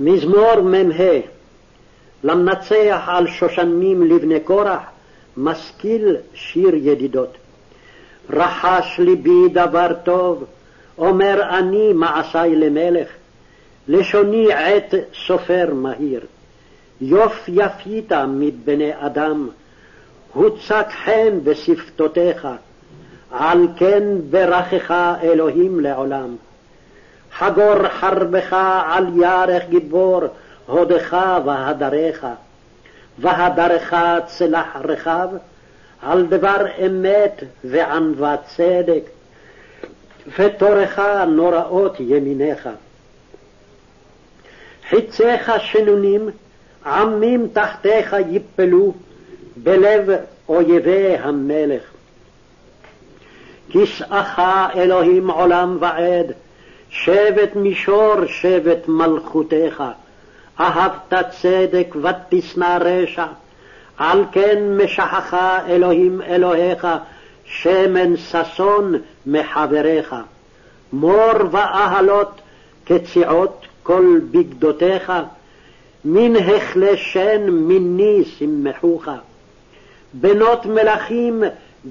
מזמור מ"ה למנצח על שושנים לבני קורח, משכיל שיר ידידות. רחש ליבי דבר טוב, אומר אני מעשי למלך, לשוני עת סופר מהיר. יפית מבני אדם, הוצק חן בשפתותיך, על כן ברכך אלוהים לעולם. חגור חרבך על ירך גיבור, הודך והדרך, והדרך צלח רחב, על דבר אמת וענוות צדק, ותורך נוראות ימיניך. חיציך שנונים, עמים תחתיך יפלו, בלב אויבי המלך. כסאך אלוהים עולם ועד, שבט מישור שבט מלכותך. אהבת צדק ותשנא רשע, על כן משחך אלוהים אלוהיך, שמן ששון מחבריך. מור ואהלות כציעות כל בגדותיך, מן החלה שן מיני שמחוך. בנות מלכים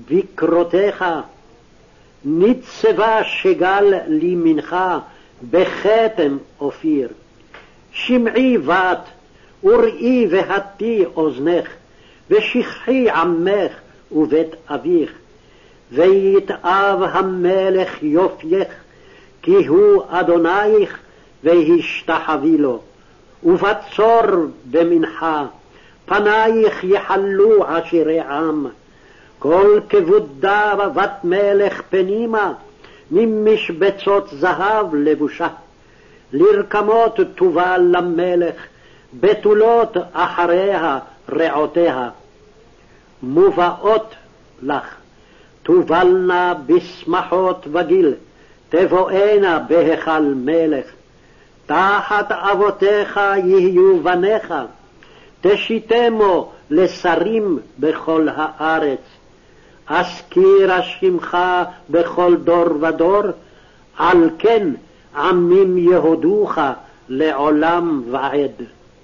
בקרותיך, ניצבה שגל לימינך בכתם אופיר. שמעי בת, וראי והטי אוזנך, ושכחי עמך ובית אביך. ויתאב המלך יופייך, כי הוא אדונייך, והשתחווי לו. ובצור במנחה, פנייך יחלו עשירי עם. כל כבודה בת מלך פנימה, ממשבצות זהב לבושה. לרקמות תובל למלך, בתולות אחריה רעותיה. מובאות לך, תובלנה בשמחות וגיל, תבואנה בהיכל מלך. תחת אבותיך יהיו בניך, תשיתמו לשרים בכל הארץ. אזכירה שמך בכל דור ודור, על כן עמים יהודוך לעולם ועד.